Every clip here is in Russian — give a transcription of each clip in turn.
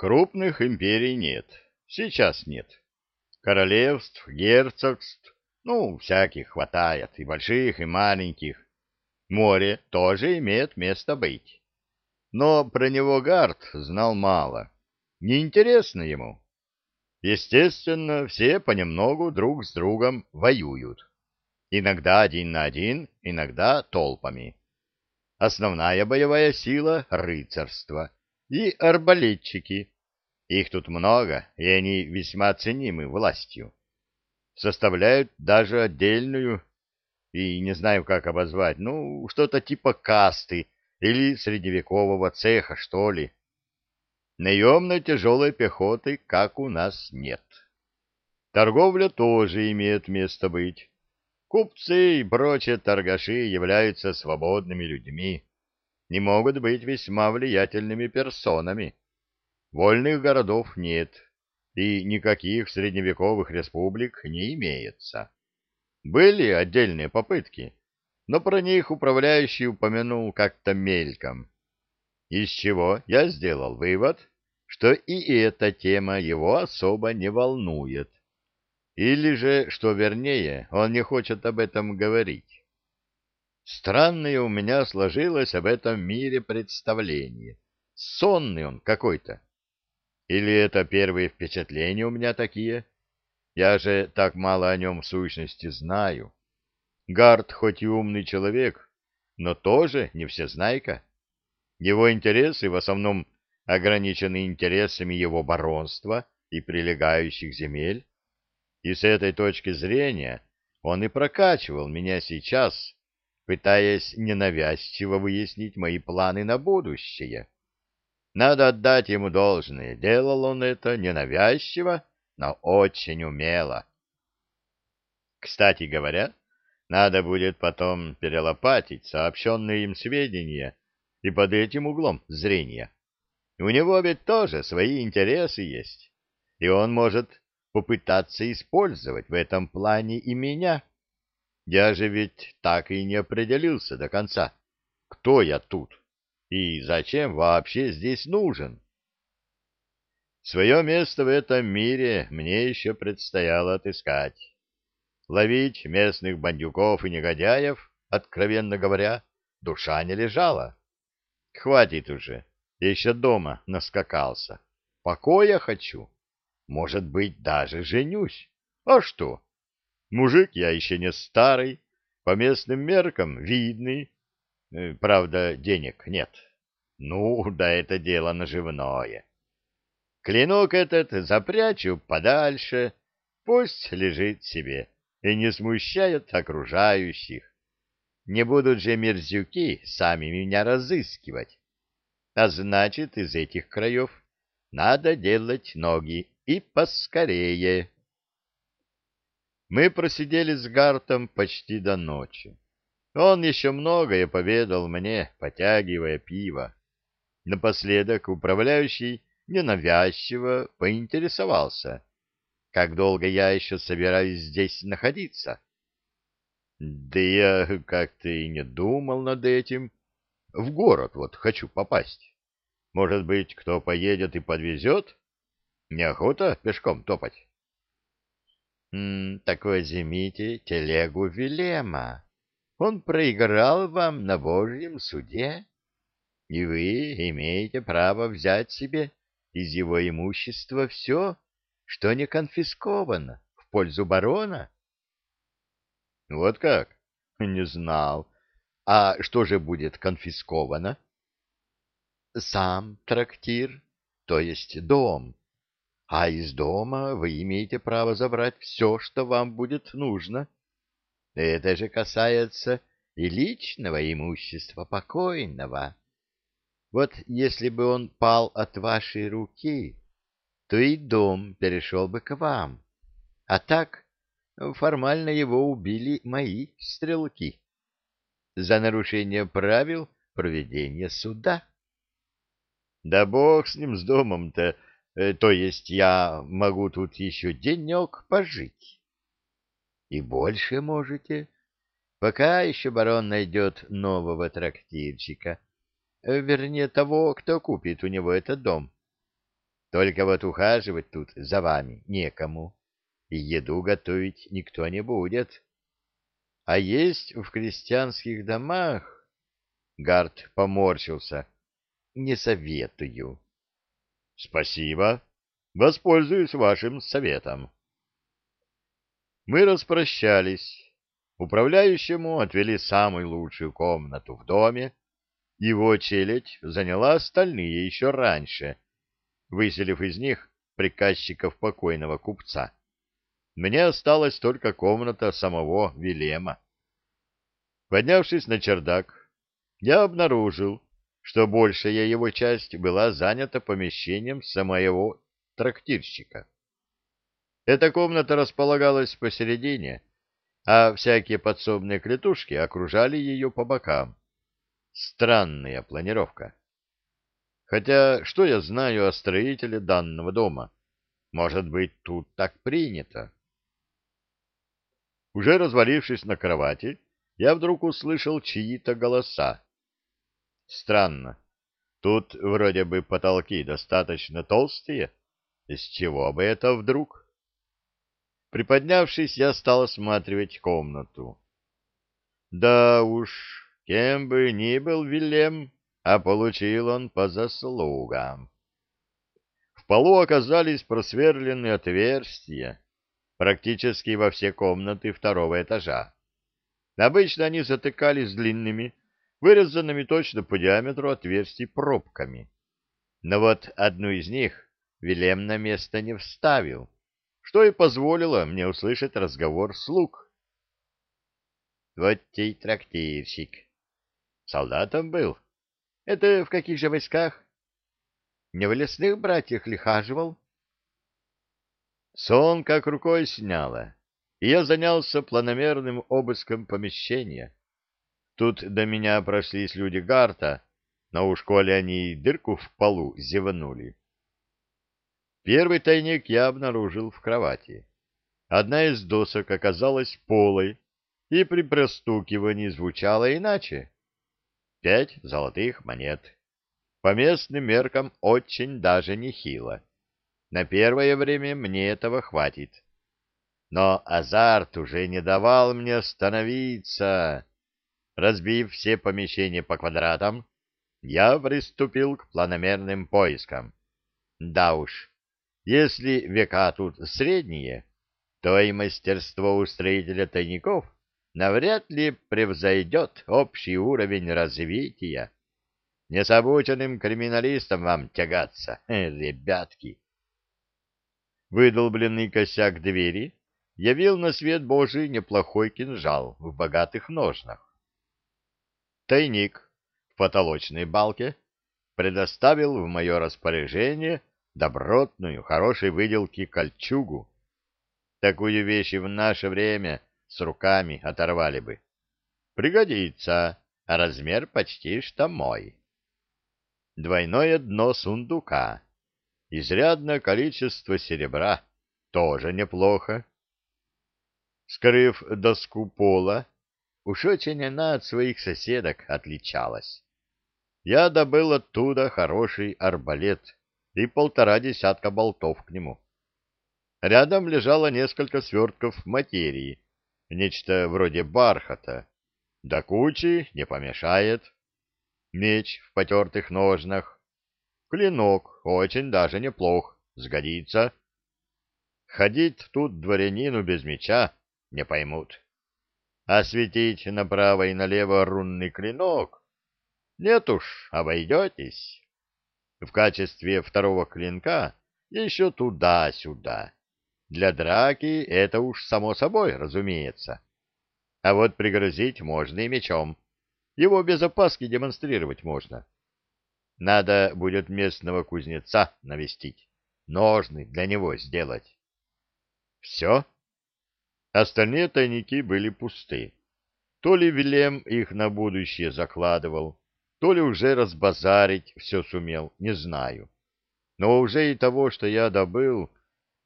Крупных империй нет. Сейчас нет. Королевств, герцогств, ну, всяких хватает, и больших, и маленьких. Море тоже имеет место быть. Но про него Гард знал мало. Неинтересно ему. Естественно, все понемногу друг с другом воюют. Иногда один на один, иногда толпами. Основная боевая сила — рыцарство и арбалетчики. Их тут много, и они весьма ценимы властью. Составляют даже отдельную, и не знаю, как обозвать, ну, что-то типа касты или средневекового цеха, что ли. Наемной тяжелой пехоты, как у нас, нет. Торговля тоже имеет место быть. Купцы и прочие торгаши являются свободными людьми, не могут быть весьма влиятельными персонами. Вольных городов нет, и никаких средневековых республик не имеется. Были отдельные попытки, но про них управляющий упомянул как-то мельком. Из чего я сделал вывод, что и эта тема его особо не волнует. Или же, что вернее, он не хочет об этом говорить. Странное у меня сложилось об этом мире представление. Сонный он какой-то. Или это первые впечатления у меня такие? Я же так мало о нем в сущности знаю. Гард хоть и умный человек, но тоже не всезнайка. Его интересы в основном ограничены интересами его баронства и прилегающих земель. И с этой точки зрения он и прокачивал меня сейчас, пытаясь ненавязчиво выяснить мои планы на будущее. Надо отдать ему должное, делал он это ненавязчиво, но очень умело. Кстати говоря, надо будет потом перелопатить сообщенные им сведения и под этим углом зрения. У него ведь тоже свои интересы есть, и он может попытаться использовать в этом плане и меня. Я же ведь так и не определился до конца, кто я тут и зачем вообще здесь нужен. Свое место в этом мире мне еще предстояло отыскать. Ловить местных бандюков и негодяев, откровенно говоря, душа не лежала. Хватит уже, еще дома наскакался. Покоя хочу. Может быть, даже женюсь. А что? Мужик я еще не старый, по местным меркам видный. Э, правда, денег нет. Ну, да это дело наживное. Клинок этот запрячу подальше, пусть лежит себе и не смущает окружающих. Не будут же мерзюки сами меня разыскивать. А значит, из этих краев надо делать ноги и поскорее. Мы просидели с Гартом почти до ночи. Он еще многое поведал мне, потягивая пиво. Напоследок управляющий ненавязчиво поинтересовался, как долго я еще собираюсь здесь находиться. Да я как-то и не думал над этим. В город вот хочу попасть. Может быть, кто поедет и подвезет? Неохота пешком топать. — Так возьмите телегу Вилема. Он проиграл вам на Божьем суде, и вы имеете право взять себе из его имущества все, что не конфисковано в пользу барона. — Вот как? Не знал. А что же будет конфисковано? — Сам трактир, то есть дом а из дома вы имеете право забрать все, что вам будет нужно. Это же касается и личного имущества покойного. Вот если бы он пал от вашей руки, то и дом перешел бы к вам. А так формально его убили мои стрелки за нарушение правил проведения суда. Да бог с ним, с домом-то, то есть я могу тут еще денек пожить. И больше можете, пока еще барон найдет нового трактирщика, э, вернее того, кто купит у него этот дом. Только вот ухаживать тут за вами некому, и еду готовить никто не будет. А есть в крестьянских домах... Гард поморщился. Не советую. Спасибо. Воспользуюсь вашим советом. Мы распрощались. Управляющему отвели самую лучшую комнату в доме. Его челядь заняла остальные еще раньше, выселив из них приказчиков покойного купца. Мне осталась только комната самого Вилема. Поднявшись на чердак, я обнаружил, что большая его часть была занята помещением самого трактирщика. Эта комната располагалась посередине, а всякие подсобные клетушки окружали ее по бокам. Странная планировка. Хотя что я знаю о строителе данного дома? Может быть, тут так принято? Уже развалившись на кровати, я вдруг услышал чьи-то голоса. Странно. Тут вроде бы потолки достаточно толстые. Из чего бы это вдруг? Приподнявшись, я стал осматривать комнату. Да уж, кем бы ни был Вилем, а получил он по заслугам. В полу оказались просверленные отверстия практически во все комнаты второго этажа. Обычно они затыкались длинными, вырезанными точно по диаметру отверстий пробками. Но вот одну из них Вилем на место не вставил что и позволило мне услышать разговор слуг. Вот тей трактирщик. Солдатом был. Это в каких же войсках? Не в лесных братьях ли хаживал? Сон как рукой сняло, и я занялся планомерным обыском помещения. Тут до меня прошлись люди Гарта, но уж коли они дырку в полу зевнули, Первый тайник я обнаружил в кровати. Одна из досок оказалась полой и при простукивании звучала иначе. Пять золотых монет. По местным меркам очень даже нехило. На первое время мне этого хватит. Но азарт уже не давал мне остановиться. Разбив все помещения по квадратам, я приступил к планомерным поискам. Да уж, если века тут средние, то и мастерство у строителя тайников навряд ли превзойдет общий уровень развития. Не с обученным криминалистом вам тягаться, ребятки. Выдолбленный косяк двери явил на свет Божий неплохой кинжал в богатых ножнах. Тайник в потолочной балке предоставил в мое распоряжение добротную, хорошей выделки кольчугу. Такую вещь в наше время с руками оторвали бы. Пригодится, а размер почти что мой. Двойное дно сундука. Изрядное количество серебра. Тоже неплохо. Скрыв доску пола, уж очень она от своих соседок отличалась. Я добыл оттуда хороший арбалет — и полтора десятка болтов к нему. Рядом лежало несколько свертков материи, нечто вроде бархата. До кучи не помешает. Меч в потертых ножнах. Клинок очень даже неплох, сгодится. Ходить тут дворянину без меча не поймут. Осветить направо и налево рунный клинок? Нет уж, обойдетесь в качестве второго клинка еще туда-сюда. Для драки это уж само собой, разумеется. А вот пригрозить можно и мечом. Его без опаски демонстрировать можно. Надо будет местного кузнеца навестить, ножны для него сделать. Все. Остальные тайники были пусты. То ли Вилем их на будущее закладывал, то ли уже разбазарить все сумел, не знаю. Но уже и того, что я добыл,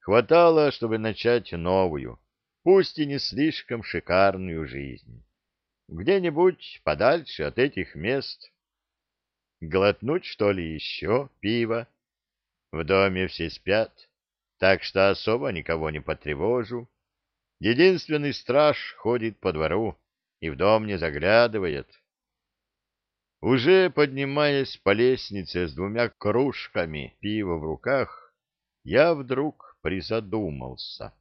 хватало, чтобы начать новую, пусть и не слишком шикарную жизнь. Где-нибудь подальше от этих мест. Глотнуть, что ли, еще пиво? В доме все спят, так что особо никого не потревожу. Единственный страж ходит по двору и в дом не заглядывает. Уже поднимаясь по лестнице с двумя кружками пива в руках, я вдруг призадумался.